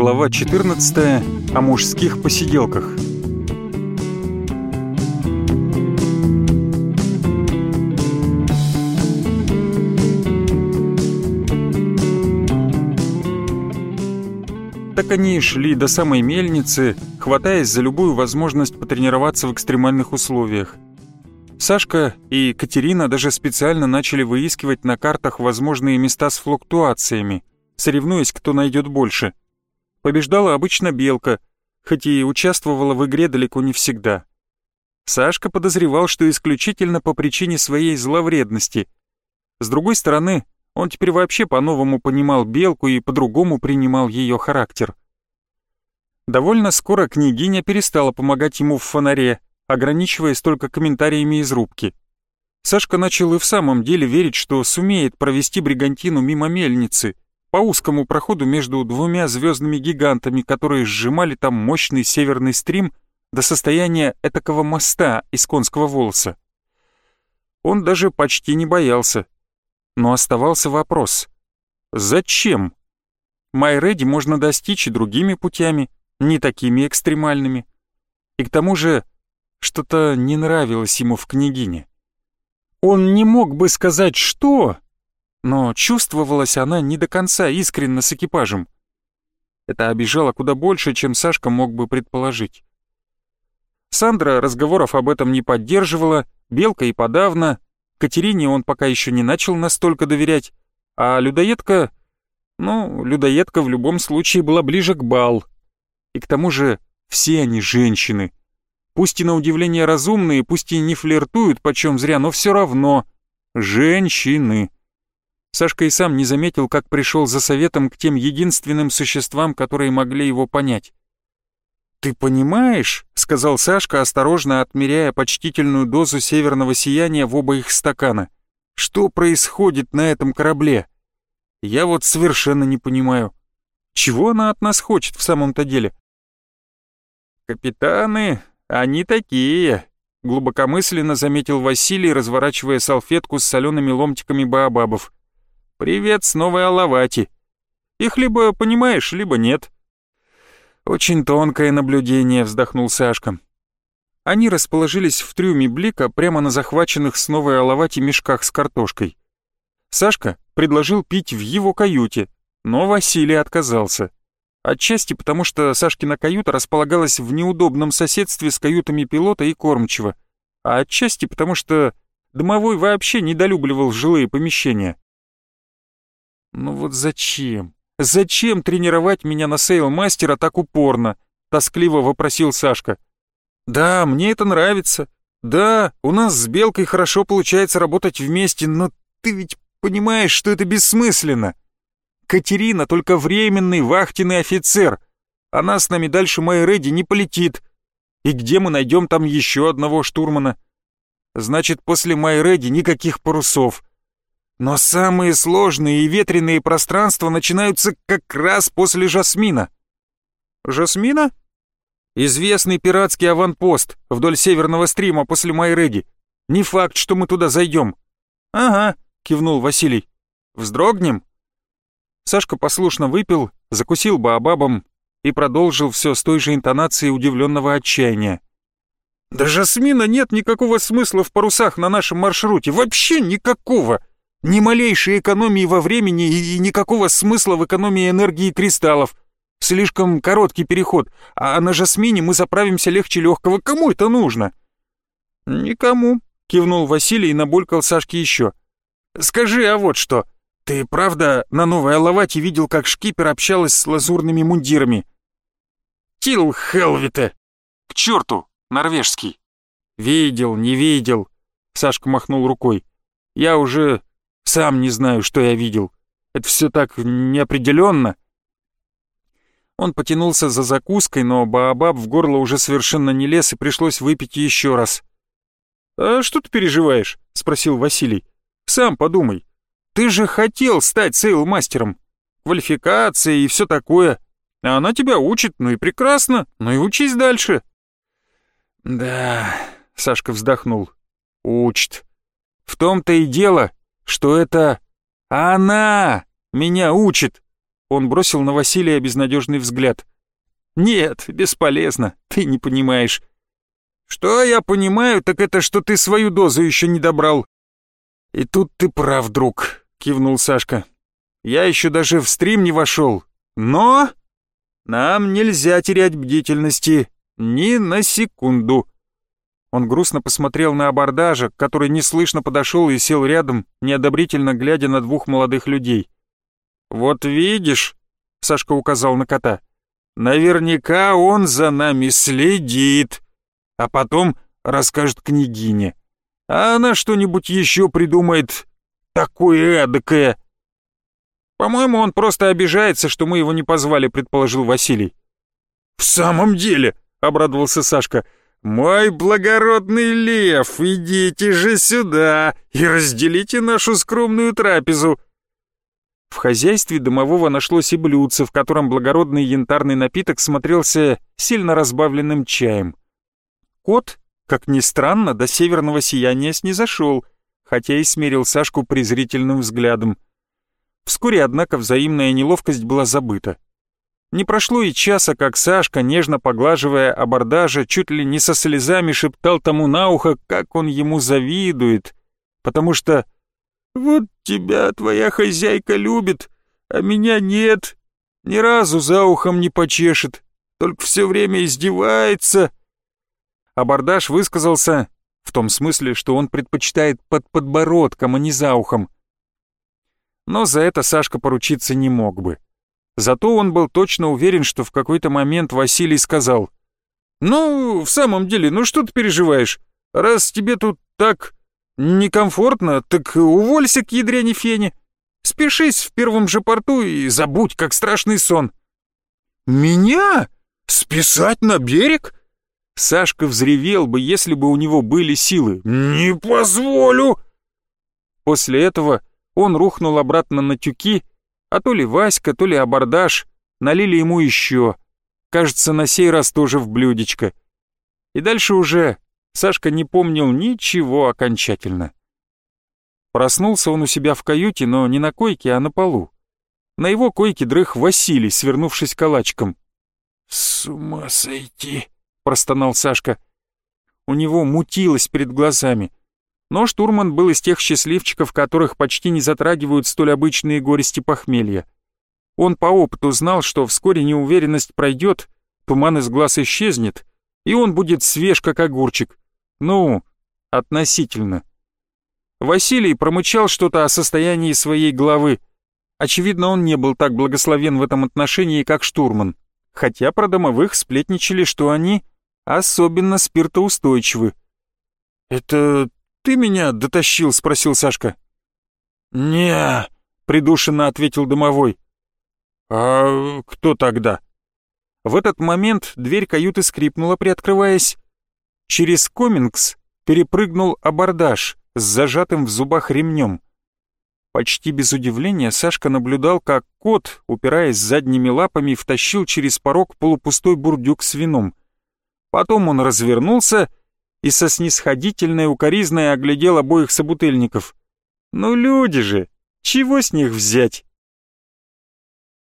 Глава 14. О мужских посиделках. Так они и шли до самой мельницы, хватаясь за любую возможность потренироваться в экстремальных условиях. Сашка и Катерина даже специально начали выискивать на картах возможные места с флуктуациями, соревнуясь, кто найдет больше. Побеждала обычно белка, хоть и участвовала в игре далеко не всегда. Сашка подозревал, что исключительно по причине своей зловредности. С другой стороны, он теперь вообще по-новому понимал Белку и по-другому принимал ее характер. Довольно скоро княгиня перестала помогать ему в фонаре, ограничиваясь только комментариями из рубки. Сашка начал и в самом деле верить, что сумеет провести бригантину мимо мельницы, по узкому проходу между двумя звездными гигантами, которые сжимали там мощный северный стрим до состояния этакого моста из конского волоса. Он даже почти не боялся, но оставался вопрос. Зачем? Майреди можно достичь и другими путями, не такими экстремальными. И к тому же что-то не нравилось ему в княгине. Он не мог бы сказать «что», но чувствовалась она не до конца искренне с экипажем. Это обижало куда больше, чем Сашка мог бы предположить. Сандра разговоров об этом не поддерживала, Белка и подавно, Катерине он пока еще не начал настолько доверять, а людоедка... Ну, людоедка в любом случае была ближе к бал. И к тому же все они женщины. Пусть и на удивление разумные, пусть и не флиртуют почем зря, но все равно женщины. Сашка и сам не заметил, как пришел за советом к тем единственным существам, которые могли его понять. «Ты понимаешь?» — сказал Сашка, осторожно отмеряя почтительную дозу северного сияния в оба их стакана. «Что происходит на этом корабле? Я вот совершенно не понимаю. Чего она от нас хочет в самом-то деле?» «Капитаны, они такие», — глубокомысленно заметил Василий, разворачивая салфетку с солеными ломтиками баобабов. «Привет с Новой Алавати. Их либо понимаешь, либо нет». «Очень тонкое наблюдение», — вздохнул Сашка. Они расположились в трюме Блика прямо на захваченных с новой Алавати мешках с картошкой. Сашка предложил пить в его каюте, но Василий отказался. Отчасти потому, что Сашкина каюта располагалась в неудобном соседстве с каютами пилота и кормчего, а отчасти потому, что домовой вообще недолюбливал жилые помещения. «Ну вот зачем? «Зачем тренировать меня на сейлмастера так упорно?» — тоскливо вопросил Сашка. «Да, мне это нравится. Да, у нас с Белкой хорошо получается работать вместе, но ты ведь понимаешь, что это бессмысленно. Катерина только временный вахтенный офицер. Она с нами дальше Майреди не полетит. И где мы найдем там еще одного штурмана? Значит, после Майреди никаких парусов. Но самые сложные и ветреные пространства начинаются как раз после Жасмина. Жасмина? Известный пиратский аванпост вдоль северного стрима после Майреди. Не факт, что мы туда зайдем. Ага, кивнул Василий. Вздрогнем? Сашка послушно выпил, закусил баобабом и продолжил все с той же интонацией удивленного отчаяния. «Да Жасмина нет никакого смысла в парусах на нашем маршруте, вообще никакого!» Ни малейшей экономии во времени и никакого смысла в экономии энергии кристаллов. Слишком короткий переход, а на Жасмине мы заправимся легче легкого. Кому это нужно?» «Никому», — кивнул Василий и набулькал Сашке еще. «Скажи, а вот что, ты правда на Новой Алавате видел, как шкипер общалась с лазурными мундирами?» «Тил Хелвите!» «К черту, норвежский!» «Видел, не видел», — Сашка махнул рукой. «Я уже сам не знаю, что я видел. Это все так неопределенно. Он потянулся за закуской, но Баобаб в горло уже совершенно не лез, и пришлось выпить еще раз. «А что ты переживаешь?» — спросил Василий. «Сам подумай. Ты же хотел стать сейл-мастером. Квалификация и все такое. А она тебя учит, ну и прекрасно, ну и учись дальше». «Да...» — Сашка вздохнул. «Учит. В том-то и дело, что это она меня учит. Он бросил на Василия безнадежный взгляд. «Нет, бесполезно, ты не понимаешь». «Что я понимаю, так это, что ты свою дозу еще не добрал». «И тут ты прав, друг», — кивнул Сашка. «Я еще даже в стрим не вошел, но нам нельзя терять бдительности ни на секунду». Он грустно посмотрел на абордажа, который неслышно подошел и сел рядом, неодобрительно глядя на двух молодых людей. «Вот видишь», — Сашка указал на кота, — «наверняка он за нами следит, а потом расскажет княгине. А она что-нибудь еще придумает такое эдакое». «По-моему, он просто обижается, что мы его не позвали», — предположил Василий. «В самом деле», — обрадовался Сашка, — «Мой благородный лев, идите же сюда и разделите нашу скромную трапезу!» В хозяйстве домового нашлось и блюдце, в котором благородный янтарный напиток смотрелся сильно разбавленным чаем. Кот, как ни странно, до северного сияния снизошел, хотя и смерил Сашку презрительным взглядом. Вскоре, однако, взаимная неловкость была забыта. Не прошло и часа, как Сашка, нежно поглаживая абордажа, чуть ли не со слезами шептал тому на ухо, как он ему завидует, потому что «Вот тебя твоя хозяйка любит, а меня нет, ни разу за ухом не почешет, только все время издевается». Абордаж высказался в том смысле, что он предпочитает под подбородком, а не за ухом. Но за это Сашка поручиться не мог бы. Зато он был точно уверен, что в какой-то момент Василий сказал, «Ну, в самом деле, ну что ты переживаешь? Раз тебе тут так некомфортно, так уволься к ядрене фене. Спешись в первом же порту и забудь, как страшный сон». «Меня? Списать на берег?» Сашка взревел бы, если бы у него были силы. «Не позволю!» После этого он рухнул обратно на тюки а то ли Васька, то ли абордаж налили ему еще. Кажется, на сей раз тоже в блюдечко. И дальше уже Сашка не помнил ничего окончательно. Проснулся он у себя в каюте, но не на койке, а на полу. На его койке дрых Василий, свернувшись калачком. «С ума сойти!» — простонал Сашка. У него мутилось перед глазами. Но штурман был из тех счастливчиков, которых почти не затрагивают столь обычные горести похмелья. Он по опыту знал, что вскоре неуверенность пройдет, туман из глаз исчезнет, и он будет свеж, как огурчик. Ну, относительно. Василий промычал что-то о состоянии своей головы. Очевидно, он не был так благословен в этом отношении, как штурман, хотя про домовых сплетничали, что они особенно спиртоустойчивы. «Это ты меня дотащил?» — спросил Сашка. «Не», — придушенно ответил домовой. «А кто тогда?» В этот момент дверь каюты скрипнула, приоткрываясь. Через комингс перепрыгнул абордаж с зажатым в зубах ремнем. Почти без удивления Сашка наблюдал, как кот, упираясь задними лапами, втащил через порог полупустой бурдюк с вином. Потом он развернулся и со снисходительной укоризной оглядел обоих собутыльников. «Ну люди же, чего с них взять?»